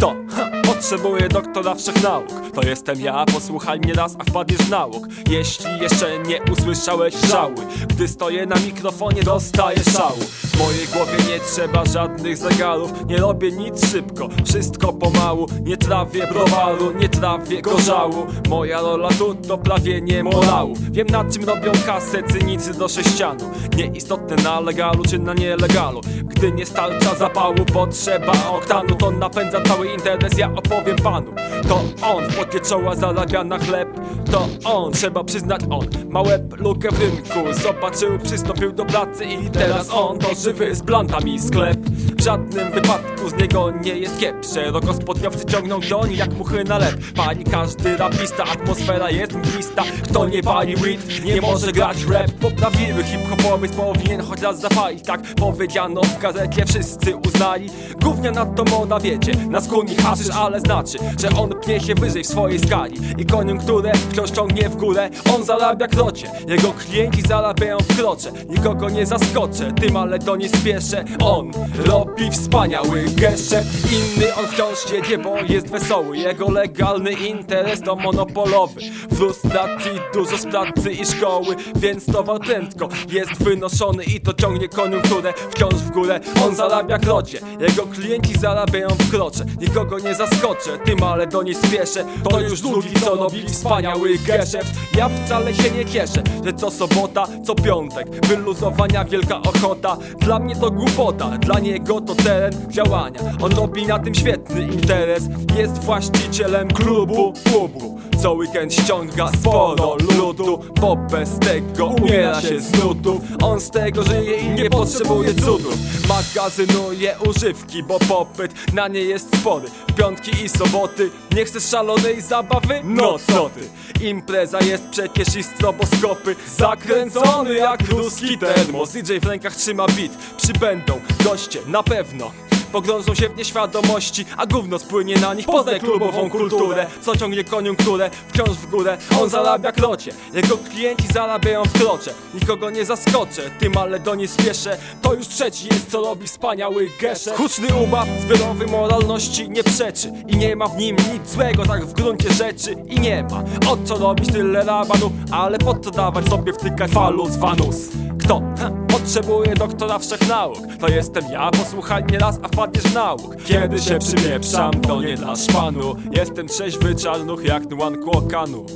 懂哼 potrzebuję doktora wszech nauk. To jestem ja, posłuchaj mnie raz, a wpadniesz w nauk Jeśli jeszcze nie usłyszałeś żały Gdy stoję na mikrofonie dostaję szału W mojej głowie nie trzeba żadnych zegarów Nie robię nic szybko, wszystko pomału Nie trawię browaru, nie trawię gorzału. Moja rola tu to prawienie morału. Wiem na czym robią kasę cynicy do sześcianu. Nieistotne na legalu czy na nielegalu. Gdy nie starcza zapału, potrzeba oktanu To napędza cały interes, ja opowiem panu. To on w pocie czoła zarabia na chleb. To on, trzeba przyznać on Ma łeb, lukę w rynku Zobaczył, przystąpił do pracy i teraz on To żywy z plantami sklep W żadnym wypadku z niego nie jest kiep Szeroko spodniowcy ciągną doń jak muchy na lep Pali każdy rapista, atmosfera jest mglista. Kto nie pali weed, nie może grać rap. Poprawiły hip-hopowiec powinien choć raz zapalić Tak powiedziano w gazecie, wszyscy uznali Gównia na to moda, wiecie. Na skóni haszysz, ale znaczy, że on pnie się wyżej w swojej skali. I koniunkturę wciąż ciągnie w górę. On zarabia krocie, jego klienci zarabiają w krocze Nikogo nie zaskoczę, tym ale do nie spieszę. On wspaniały geszef Inny on wciąż jedzie, bo jest wesoły. Jego legalny interes to monopolowy. Frustracji dużo z pracy i szkoły Więc towar prędko jest wynoszony I to ciągnie koniunkturę wciąż w górę. On zarabia krocie, jego klienci zarabiają w krocze. Nikogo nie zaskoczę, tym ale do niej spieszę. To już drugi co robi wspaniały geszeft Ja wcale się nie cieszę, że co sobota, co piątek. Wyluzowania wielka ochota. Dla mnie to głupota, dla niego to teren działania. On robi na tym świetny interes. Jest właścicielem klubu klubu co weekend ściąga sporo ludu Bo bez tego umiera się z nutów. On z tego żyje i nie potrzebuje cudów. Magazynuje używki, bo popyt na nie jest spory. W piątki i soboty nie chcesz szalonej zabawy? No co ty? Impreza jest przecież i stroboskopy. Zakręcony jak ruski termos. DJ w rękach trzyma beat. Przybędą goście na pewno Pogrążą się w nieświadomości, a gówno spłynie na nich Poznaj klubową kulturę, co ciągnie koniunkturę Wciąż w górę, on zarabia krocie Jego klienci zarabiają w krocze Nikogo nie zaskoczę, tym ale do niej spieszę. To już trzeci jest, co robi wspaniały Geszer. Huczny ubaw, zbiorowy moralności nie przeczy. I nie ma w nim nic złego, tak w gruncie rzeczy. I nie ma, o co robić tyle rabanu Ale po co dawać sobie wtykać falus vanus Kto? Ha, potrzebuje doktora wszech nauk. To jestem ja, posłuchaj mnie raz, a wpadniesz w nauk. Kiedy się przypieprzam, to nie dla szpanu. Jestem trzeźwy czarnuch jak Nwan Kłokanu